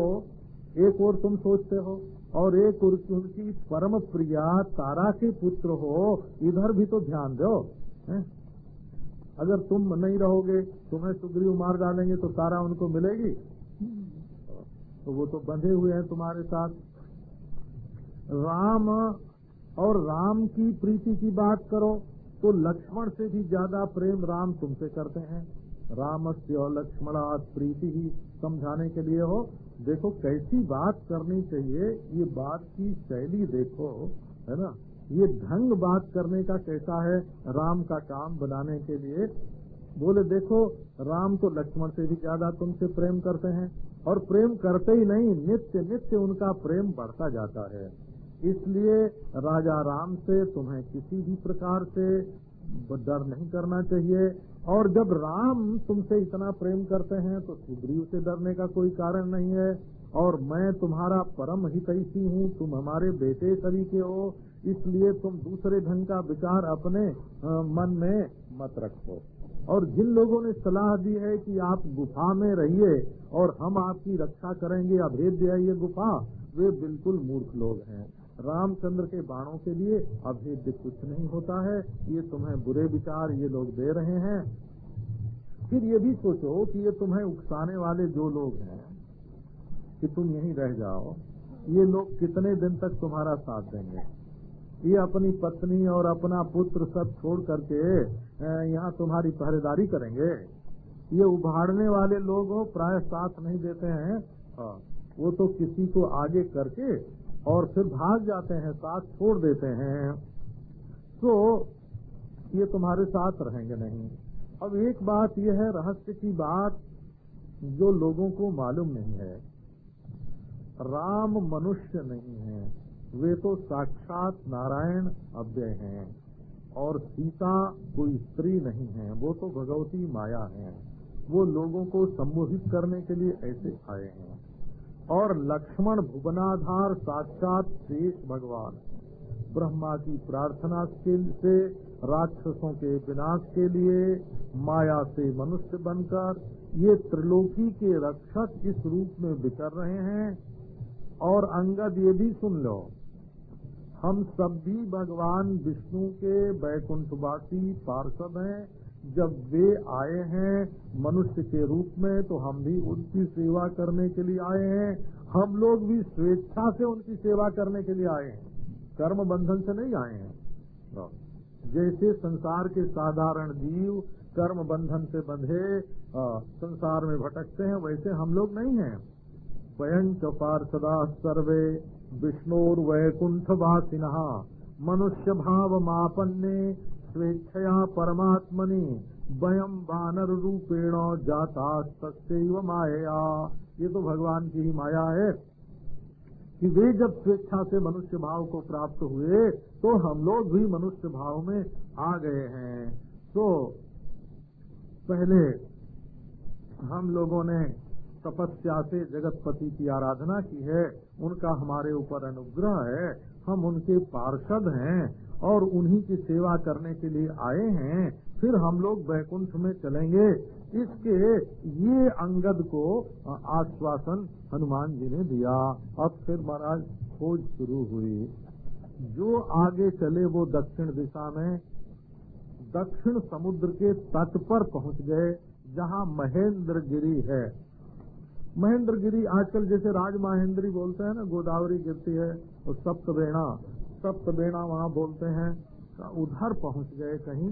एक और तुम सोचते हो, और एक और उनकी परम प्रिया तारा के पुत्र हो। इधर भी तो ध्यान दो, है? अगर तुम नहीं रहोगे, तुम्हें सुग्रीव मार डालेंगे तो तारा उनको मिलेगी? तो वो तो बंधे हुए हैं तुम्हारे साथ। राम और राम की प्रीति की बात करो तो लक्ष्मण से भी ज़्यादा प्रेम राम तुमसे करते हैं। राम से लक्ष्मणात प्रीति ही समझाने के लिए हो। देखो, कैसी बात करनी चाहिए, ये बात की शैली देखो, है ना? ये ढंग बात करने का कैसा है, राम का काम बनाने के लिए बोले, देखो, राम तो लक्ष्मण से भी ज़्यादा तुमसे प्रेम करते हैं और प्रेम करते ही नहीं, नित्य नित्य उनका प्रेम बढ़ता जाता है। इसलिए राजा राम से तुम्हें किसी भी प्रकार से डर नहीं करना चाहिए। और जब राम तुमसे इतना प्रेम करते हैं तो सुग्रीव से डरने का कोई कारण नहीं है। और मैं तुम्हारा परम हितैषी हूँ, तुम हमारे बेटे सभी के हो, इसलिए तुम दूसरे ढंग का विचार अपने मन में मत रखो। और जिन लोगों ने सलाह दी है कि आप गुफा में रहिए और हम आपकी रक्षा करेंगे अभेद्य है ये गुफा, वे बिल्कुल मूर्ख लोग हैं। रामचंद्र के बाणों के लिए अभेद्य कुछ नहीं होता है। ये तुम्हें बुरे विचार ये लोग दे रहे हैं। फिर ये भी सोचो कि ये तुम्हें उकसाने वाले जो लोग हैं कि तुम यहीं रह जाओ। ये लोग कितने दिन तक तुम्हारा साथ देंगे? ये अपनी पत्नी और अपना पुत्र सब छोड़ करके यहाँ तुम्हारी पहरेदारी करेंगे। ये उभारने वाले लोग प्राय साथ नहीं देते हैं। हाँ, वो तो किसी को आगे करके और फिर भाग जाते हैं साथ छोड़ देते हैं। तो ये तुम्हारे साथ रहेंगे नहीं। अब एक बात यह है रहस्य की बात जो लोगों को मालूम नहीं है। राम मनुष्य नहीं है। वे तो साक्षात नारायण अव्यय हैं और सीता कोई स्त्री नहीं है, वो तो भगवती माया है। वो लोगों को संबोधित करने के लिए ऐसे आए हैं। और लक्ष्मण भुवनाधार साक्षात शेष भगवान ब्रह्मा की प्रार्थना से, राक्षसों के विनाश के लिए, माया से मनुष्य बनकर, ये त्रिलोकी के रक्षक इस रूप में विचर रहे हैं। और अंगद ये भी सुन लो हम सब भी भगवान विष्णु के वैकुंठवासी पार्षद हैं। जब वे आए हैं मनुष्य के रूप में तो हम भी उनकी सेवा करने के लिए आए हैं। हम लोग भी स्वेच्छा से उनकी सेवा करने के लिए आए हैं। कर्म बंधन से नहीं आए हैं। जैसे संसार के साधारण जीव कर्म बंधन से बंधे संसार में भटकते हैं, वैसे हम लोग नहीं हैं। स्वयं पार्षदा सर्वे विष्णुर वैकुंठ वासिन मनुष्य भाव मापन्ने स्वेच्छया परमात्मनि वयम वानर रूपेण जाता सत्य माया ये तो भगवान की ही माया है कि वे जब स्वेच्छा से मनुष्य भाव को प्राप्त हुए तो हम लोग भी मनुष्य भाव में आ गए हैं। तो पहले हम लोगों ने तपस्या से जगतपति की आराधना की है, उनका हमारे ऊपर अनुग्रह है, हम उनके पार्षद हैं और उन्हीं की सेवा करने के लिए आए हैं, फिर हम लोग बैकुंठ में चलेंगे। इसके ये अंगद को आश्वासन हनुमान जी ने दिया। अब फिर महाराज, खोज शुरू हुई। जो आगे चले वो दक्षिण दिशा में, दक्षिण समुद्र के तट पर पहुँच गए, जहाँ महेंद्र गिरी है। महेंद्र गिरी आजकल जैसे राज महेंद्री बोलते हैं ना, गोदावरी गिरती है और सप्त बेणा सप्त बेणा वहाँ बोलते हैं उधर पहुँच गए कहीं,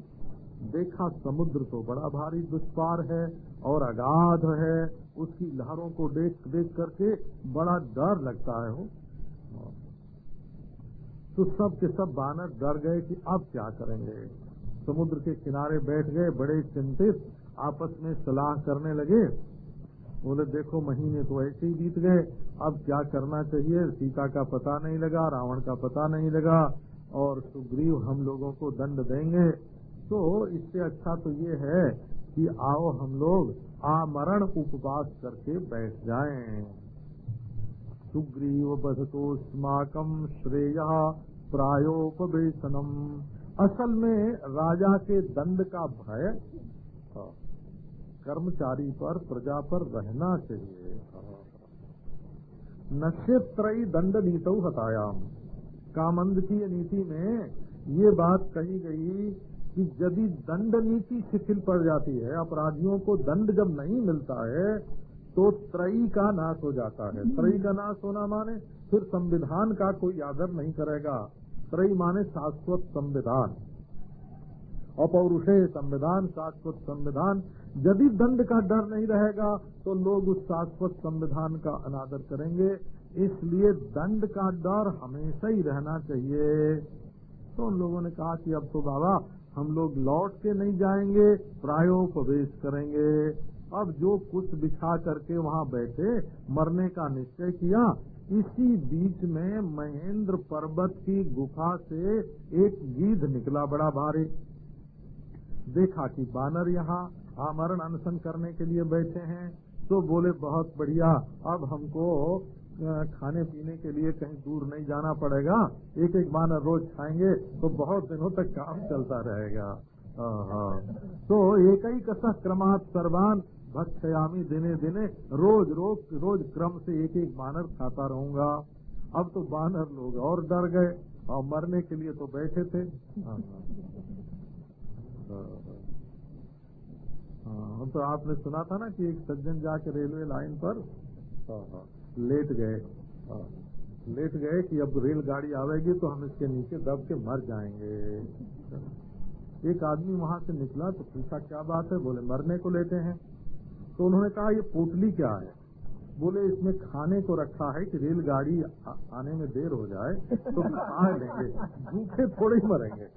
देखा समुद्र तो बड़ा भारी दुष्पार है और अगाध है, उसकी लहरों को देख देख करके बड़ा डर लगता है वो। तो सब के सब बानर डर गए कि अब क्या करेंगे। समुद्र के किनारे बैठ गए, बड़े चिंतित, आपस में सलाह करने लगे बोले, देखो, महीने तो ऐसे ही बीत गए, अब क्या करना चाहिए? सीता का पता नहीं लगा, रावण का पता नहीं लगा, और सुग्रीव हम लोगों को दंड देंगे। तो इससे अच्छा तो ये है कि आओ हम लोग आमरण उपवास करके बैठ जाएँ। सुग्रीव बधतो स्माकम श्रेय प्रायोपवेशनम। असल में राजा के दंड का भय कर्मचारी पर प्रजा पर रहना चाहिए। नश्यत्रयी दंड नीतौ हतायाम। कामंद की नीति में ये बात कही गई कि यदि दंड नीति शिथिल पड़ जाती है अपराधियों को दंड जब नहीं मिलता है तो त्रयी का नाश हो जाता है। त्रयी का नाश होना माने फिर संविधान का कोई आदर नहीं करेगा। त्रय माने शाश्वत संविधान। अपौरुषे संविधान, शाश्वत संविधान। यदि दंड का डर नहीं रहेगा तो लोग उस शाश्वत संविधान का अनादर करेंगे। इसलिए दंड का डर हमेशा ही रहना चाहिए। तो उन लोगों ने कहा कि अब तो बाबा, हम लोग लौट के नहीं जाएँगे, प्रायोपवेश करेंगे। अब जो कुछ बिछा करके वहाँ बैठे, मरने का निश्चय किया, इसी बीच में महेंद्र पर्वत की गुफा से एक गीध निकला बड़ा भारी। देखा कि बानर यहाँ आमरण अनशन करने के लिए बैठे हैं तो बोले, बहुत बढ़िया, अब हमको खाने पीने के लिए कहीं दूर नहीं जाना पड़ेगा। एक एक बानर रोज खाएँगे तो बहुत दिनों तक काम चलता रहेगा। तो एक ही कसह क्रमात सर्वान भक्षयामी दिने दिने, रोज रोज रोज क्रम से एक एक बानर खाता रहूँगा। अब तो बानर लोग और डर गए, और मरने के लिए तो बैठे थे। हाँ, हाँ। तो आपने सुना था ना कि एक सज्जन जाके रेलवे लाइन पर हाँ, लेट गए। लेट गए कि अब रेलगाड़ी आवेगी तो हम इसके नीचे दब के मर जाएँगे। एक आदमी वहाँ से निकला तो पूछा क्या बात है? बोले मरने को लेते हैं। तो उन्होंने कहा ये पोटली क्या है? बोले इसमें खाने को रखा है कि रेलगाड़ी आने में देर हो जाए तो खा लेंगे भूखे थोड़े ही मरेंगे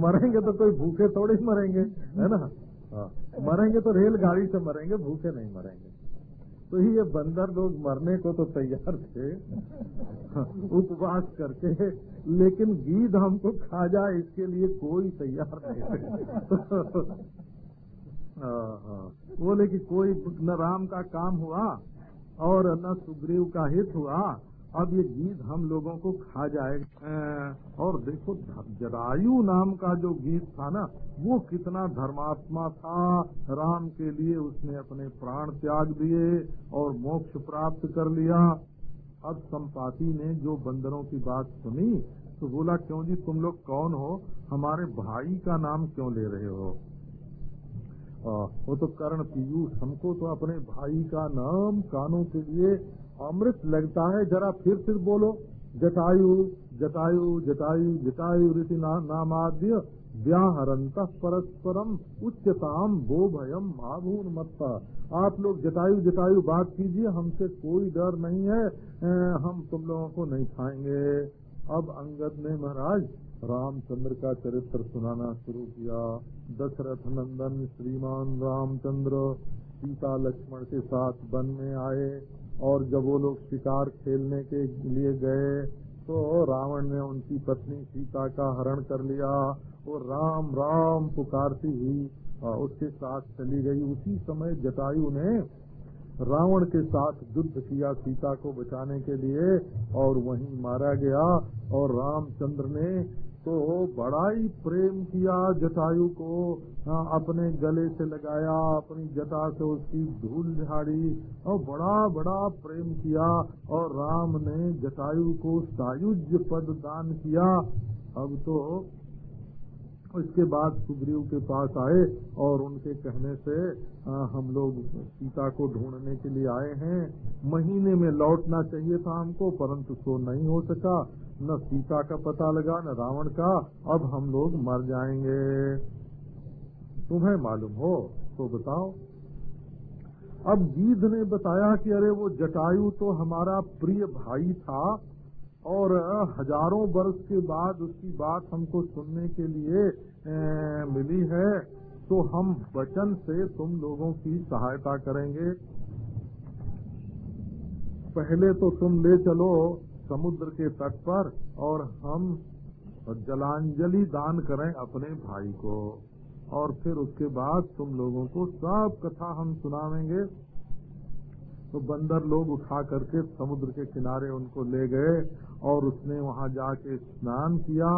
मरेंगे तो कोई भूखे थोड़े ही मरेंगे है ना हाँ। मरेंगे तो रेलगाड़ी से मरेंगे भूखे नहीं मरेंगे तो ये बंदर लोग मरने को तो तैयार थे उपवास करके लेकिन गीध हमको खा जाए इसके लिए कोई तैयार नहीं थे हाँ, हाँ। बोले कि कोई न राम का काम हुआ और न सुग्रीव का हित हुआ। अब ये गीत हम लोगों को खा जाएगा। और देखो, जरायु नाम का जो गीत था ना, वो कितना धर्मात्मा था। राम के लिए उसने अपने प्राण त्याग दिए और मोक्ष प्राप्त कर लिया। अब संपाति ने जो बंदरों की बात सुनी तो बोला, क्यों जी, तुम लोग कौन हो? हमारे भाई का नाम क्यों ले रहे हो? वो तो कर्ण पीयूष हमको तो अपने भाई का नाम कानों के लिए अमृत लगता है जरा फिर फिर बोलो जटायु जटायु जटायु जटायु ना, नामाद्य व्याहरंत परस्परम उच्चताम बो भयम माभून मत्ता आप लोग जटायु जटायु बात कीजिए हमसे कोई डर नहीं है हम तुम लोगों को नहीं खाएँगे। अब अंगद ने महाराज, रामचंद्र का चरित्र सुनाना शुरू किया। दशरथ नंदन श्रीमान रामचंद्र सीता लक्ष्मण के साथ वन में आए और जब वो लोग शिकार खेलने के लिए गए तो रावण ने उनकी पत्नी सीता का हरण कर लिया वो राम राम पुकारती हुई उसके साथ चली गई। उसी समय जटायु ने रावण के साथ युद्ध किया सीता को बचाने के लिए और वहीं मारा गया और रामचंद्र ने तो बड़ा ही प्रेम किया जटायु को हाँ, अपने गले से लगाया अपनी जटा से उसकी धूल झाड़ी और बड़ा बड़ा प्रेम किया और राम ने जटायु को सायुज पद दान किया। अब तो इसके बाद सुग्रीव के पास आए और उनके कहने से आ, हम लोग सीता को ढूँढने के लिए आए हैं। महीने में लौटना चाहिए था हमको परंतु सो नहीं हो सका। न सीता का पता लगा न रावण का। अब हम लोग मर जाएँगे। तुम्हें मालूम हो तो बताओ। अब गीध ने बताया कि अरे वो जटायु तो हमारा प्रिय भाई था। और हज़ारों वर्ष के बाद उसकी बात हमको सुनने के लिए मिली है तो हम वचन से तुम लोगों की सहायता करेंगे। पहले तो तुम ले चलो समुद्र के तट पर और हम जलांजलि दान करें अपने भाई को। और फिर उसके बाद तुम लोगों को सब कथा हम सुनावेंगे। तो बंदर लोग उठा करके समुद्र के किनारे उनको ले गए और उसने वहाँ जाके स्नान किया,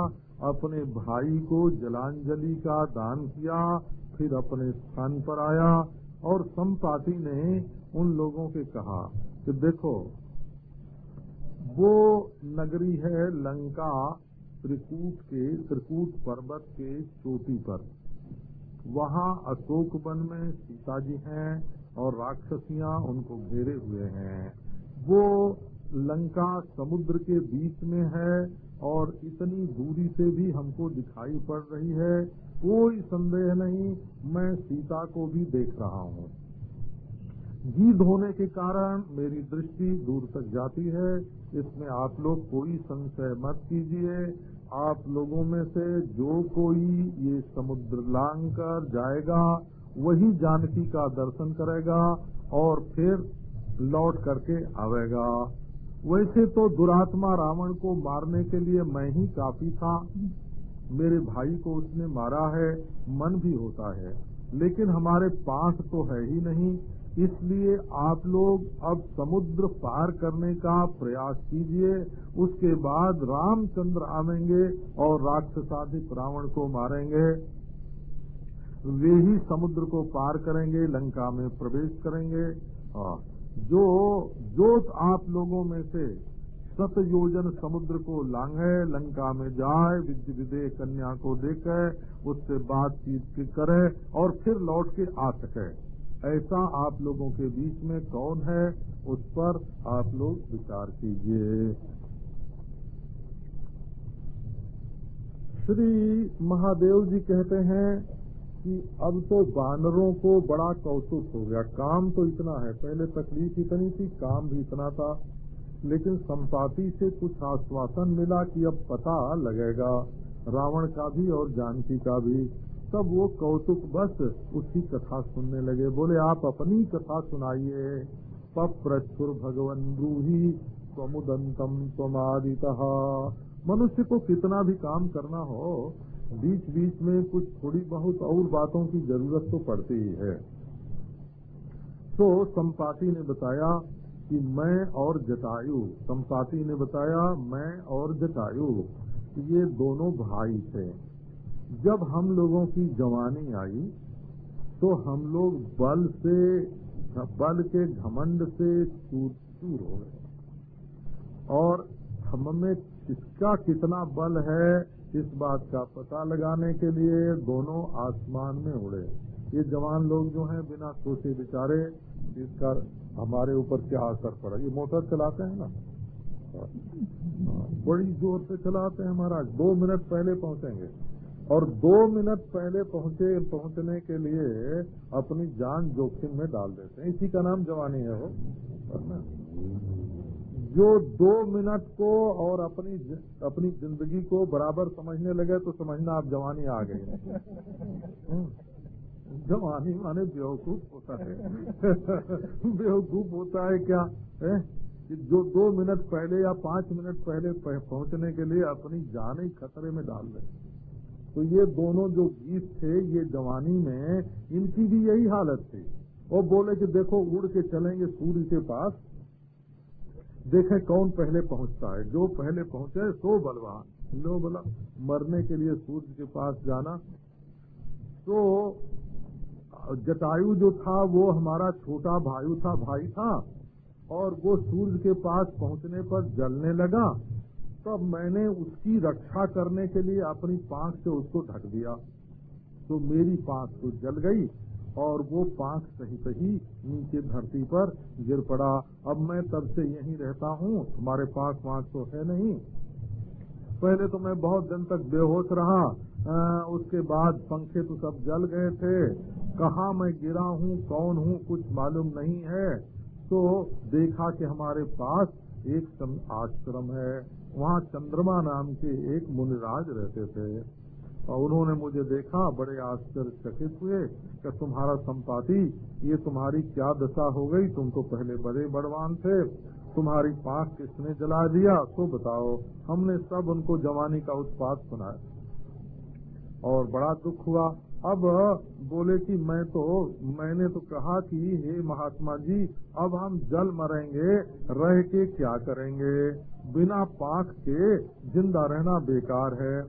अपने भाई को जलांजलि का दान किया, फिर अपने स्थान पर आया और संपाति ने उन लोगों के कहा कि देखो, वो नगरी है लंका त्रिकूट के, त्रिकूट पर्वत के चोटी पर। वहाँ अशोक वन में सीता जी हैं और राक्षसियाँ उनको घेरे हुए हैं। वो लंका समुद्र के बीच में है और इतनी दूरी से भी हमको दिखाई पड़ रही है। कोई संदेह नहीं, मैं सीता को भी देख रहा हूँ। गीध होने के कारण मेरी दृष्टि दूर तक जाती है। इसमें आप लोग कोई संशय मत कीजिए। आप लोगों में से जो कोई ये समुद्र लांग कर जाएगा वही जानकी का दर्शन करेगा और फिर लौट करके आवेगा। वैसे तो दुरात्मा रावण को मारने के लिए मैं ही काफ़ी था। मेरे भाई को उसने मारा है, मन भी होता है, लेकिन हमारे पास तो है ही नहीं। इसलिए आप लोग अब समुद्र पार करने का प्रयास कीजिए। उसके बाद रामचंद्र आवेंगे और राक्षसाधिक रावण को मारेंगे। वे ही समुद्र को पार करेंगे, लंका में प्रवेश करेंगे। जो जो आप लोगों में से सतयोजन समुद्र को लांघे, लंका में जाए विद्य विदे कन्या को देखे, उससे बातचीत करे और फिर लौट के आ सके। ऐसा आप लोगों के बीच में कौन है, उस पर आप लोग विचार कीजिए। श्री महादेव जी कहते हैं कि अब तो बानरों को बड़ा कौतुक हो गया। काम तो इतना है। पहले तकलीफ़ इतनी थी, काम भी इतना था। लेकिन संपाति से कुछ आश्वासन मिला कि अब पता लगेगा। रावण का भी और जानकी का भी। तब वो कौतुक बस उसकी कथा सुनने लगे। बोले, आप अपनी कथा सुनाइए। पप्रचुर भगवन ब्रूही स्वमुदंतम स्वमादित मनुष्य को कितना भी काम करना हो बीच बीच में कुछ थोड़ी बहुत और बातों की ज़रूरत तो पड़ती ही है। तो संपाति ने बताया कि मैं और जटायु, संपाति ने बताया मैं और जटायु ये दोनों भाई थे। जब हम लोगों की जवानी आई तो हम लोग बल से, बल के घमंड से चूर चूर हो गए। और हम में किसका कितना बल है, इस बात का पता लगाने के लिए दोनों आसमान में उड़े। ये जवान लोग जो हैं, बिना सोचे बेचारे, इसका हमारे ऊपर क्या असर पड़ा? ये मोटर चलाते हैं ना? बड़ी ज़ोर से चलाते हैं महाराज। दो मिनट पहले पहुँचेंगे। और दो मिनट पहले पहुँचे, पहुँचने के लिए अपनी जान जोखिम में डाल देते हैं। इसी का नाम जवानी है वो। जो दो मिनट को और अपनी अपनी ज़िंदगी को बराबर समझने लगे तो समझना आप जवानी आ गई जवानी माने बेवकूफ़ होता है। बेवकूफ़ होता है क्या? है? कि जो दो मिनट पहले या पाँच मिनट पहले पहुँचने के लिए अपनी जान ही खतरे में डाल दे। तो ये दोनों जो गीत थे, ये जवानी में, इनकी भी यही हालत थी। वो बोले कि देखो, उड़ के चलेंगे सूर्य के पास देखें कौन पहले पहुँचता है। जो पहले पहुँचे, सो बलवान। लो बोला, मरने के लिए सूर्य के पास जाना। तो जटायु जो था, वो हमारा छोटा भाई था भाई था, और वो सूर्य के पास पहुँचने पर जलने लगा। तब मैंने उसकी रक्षा करने के लिए अपनी पांख से उसको ढक दिया। तो मेरी पांख तो जल गई। और वो पांख सही सही नीचे धरती पर गिर पड़ा। अब मैं तब से यहीं रहता हूँ। तुम्हारे पास पांख तो है नहीं। पहले तो मैं बहुत दिन तक बेहोश रहा। आ, उसके बाद पंखे तो सब जल गए थे। कहा मैं गिरा हूँ कौन हूँ कुछ मालूम नहीं है। तो देखा कि हमारे पास एक आश्रम है। वहाँ चंद्रमा नाम के एक मुनिराज रहते थे। और उन्होंने मुझे देखा, बड़े आश्चर्यचकित हुए कि तुम्हारा संपाति, ये तुम्हारी क्या दशा हो गई? तुम तो पहले बड़े बड़वान थे। तुम्हारी पाख किसने जला दिया? तो बताओ। हमने सब उनको जवानी का उत्पाद सुनाया। और बड़ा दुख हुआ। अब बोले कि मैं तो मैंने तो कहा कि हे महात्मा जी, अब हम जल मरेंगे, रह के क्या करेंगे? बिना पाख के ज़िंदा रहना बेकार है।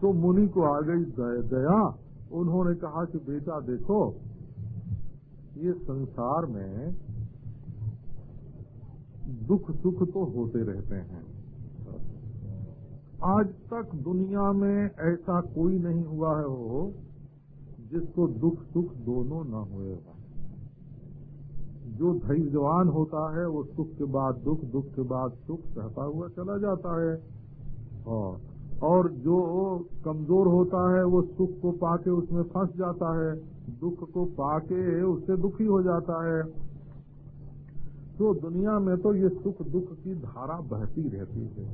तो मुनि को आ गई दया उन्होंने कहा कि बेटा देखो, ये संसार में दुख सुख तो होते रहते हैं। आज तक दुनिया में ऐसा कोई नहीं हुआ है वो जिसको दुख सुख दोनों न हुए। जो धैर्यवान होता है, वो सुख के बाद दुख दुख के बाद सुख, सहता हुआ चला जाता है। और और जो कमज़ोर होता है, वो सुख को पाके उसमें फंस जाता है। दुख को पाके उससे दुखी हो जाता है। तो दुनिया में तो ये सुख दुख की धारा बहती रहती है।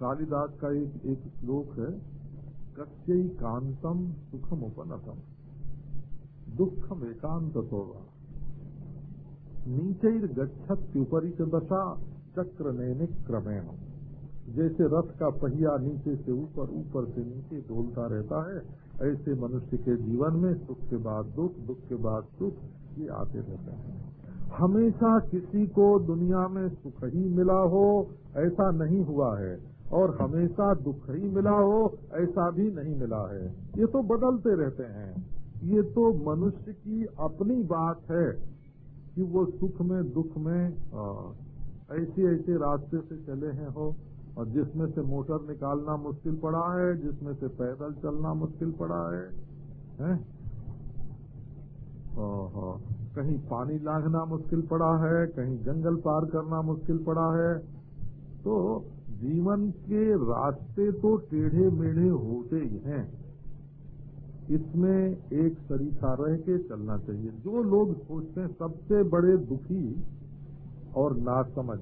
कालिदास का एक एक श्लोक है कच्चई कांतम सुखम उपनतम दुखम एकांत होगा नीचे गच्छत उपरी दशा चक्र नैनिक क्रमेण जैसे रथ का पहिया नीचे से ऊपर ऊपर से नीचे ढोलता रहता है, ऐसे मनुष्य के जीवन में सुख के बाद दुख दुख के बाद सुख, ये आते रहते हैं। हमेशा किसी को दुनिया में सुख ही मिला हो, ऐसा नहीं हुआ है। और हमेशा दुख ही मिला हो, ऐसा भी नहीं मिला है। ये तो बदलते रहते हैं। ये तो मनुष्य की अपनी बात है कि वो सुख में, दुख में ऐसे ऐसे रास्ते से चले हैं हो और जिसमें से मोटर निकालना मुश्किल पड़ा है जिसमें से पैदल चलना मुश्किल पड़ा है, हैं? कहीं पानी लांघना मुश्किल पड़ा है कहीं जंगल पार करना मुश्किल पड़ा है तो जीवन के रास्ते तो टेढ़े मेढ़े होते ही हैं इसमें एक तरीका रह के चलना चाहिए जो लोग सोचते हैं सबसे बड़े दुखी और नासमझ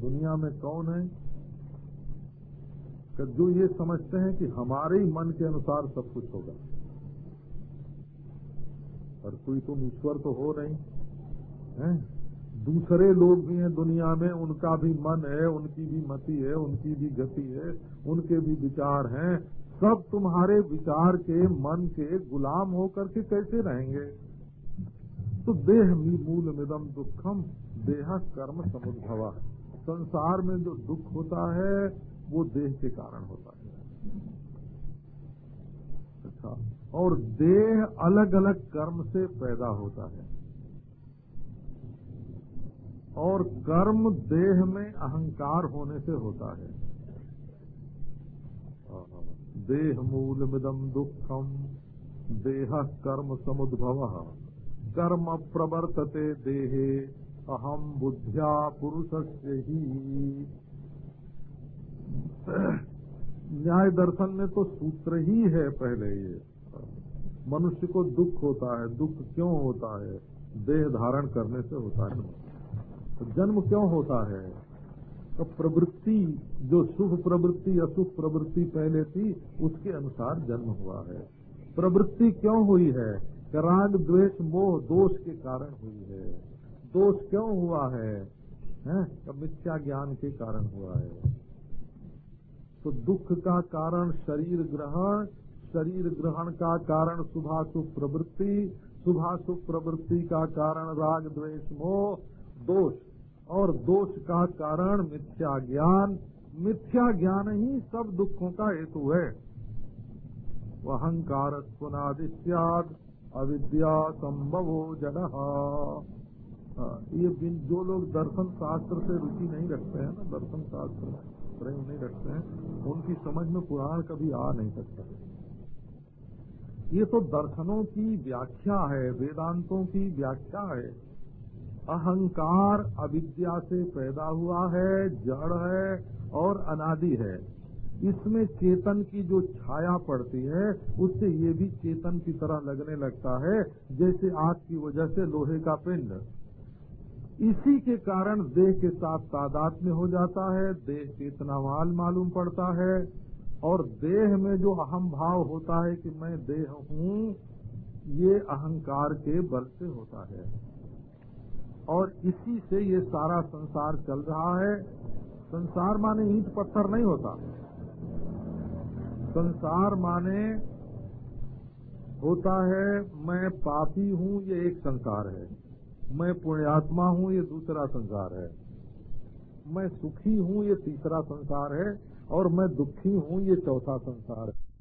दुनिया में कौन है? कि जो ये समझते हैं कि हमारे ही मन के अनुसार सब कुछ होगा। और कोई तुम ईश्वर तो हो नहीं, है? दूसरे लोग भी हैं दुनिया में, उनका भी मन है, उनकी भी मति है, उनकी भी गति है, उनके भी विचार हैं। सब तुम्हारे विचार के, मन के गुलाम होकर के कैसे रहेंगे? तो देह भी मूल मिदम दुखम देह कर्म समुद्भवा। संसार में जो दुख होता है, वो देह के कारण होता है। अच्छा और देह अलग अलग कर्म से पैदा होता है। और कर्म देह में अहंकार होने से होता है। देह मूल मिदम दुखम देह कर्म समुद्भव। कर्म प्रवर्तते देहे अहम बुद्धिया पुरुष से ही। न्याय दर्शन में तो सूत्र ही है पहले ये। मनुष्य को दुख होता है, दुख क्यों होता है? देह धारण करने से होता है। तो जन्म क्यों होता है? तो प्रवृत्ति, जो शुभ प्रवृत्ति, अशुभ प्रवृत्ति पहले थी, उसके अनुसार जन्म हुआ है। प्रवृत्ति क्यों हुई है? राग, द्वेष, मोह, दोष के कारण हुई है। दोष क्यों हुआ है? मिथ्या ज्ञान के कारण हुआ है। तो दुख का कारण शरीर ग्रहण शरीर ग्रहण का कारण शुभाशुभ प्रवृत्ति शुभाशुभ प्रवृत्ति का कारण राग, द्वेष, मोह, दोष। और दोष का कारण मिथ्या ज्ञान। मिथ्या ज्ञान ही सब दुखों का हेतु है। अहंकार पुनादित्याद अविद्या संभवो जन। ये जो लोग दर्शन शास्त्र से रुचि नहीं रखते हैं ना, दर्शन शास्त्र में प्रेम नहीं रखते हैं, उनकी समझ में पुराण कभी आ नहीं सकता। ये तो दर्शनों की व्याख्या है, वेदांतों की व्याख्या है। अहंकार अविद्या से पैदा हुआ है, जड़ है और अनादि है। इसमें चेतन की जो छाया पड़ती है, उससे ये भी चेतन की तरह लगने लगता है, जैसे आग की वजह से लोहे का पिंड। इसी के कारण देह के साथ तादाद में हो जाता है, देह चेतनावाल मालूम पड़ता है, और देह में जो अहम भाव होता है कि मैं देह हूँ, ये अहंकार के बल से होता है। और इसी से ये सारा संसार चल रहा है। संसार माने ईट पत्थर नहीं होता। संसार माने होता है, मैं पापी हूँ, ये एक संसार है। मैं पुण्यात्मा हूँ, ये दूसरा संसार है। मैं सुखी हूँ, ये तीसरा संसार है। और मैं दुखी हूँ, ये चौथा संसार है।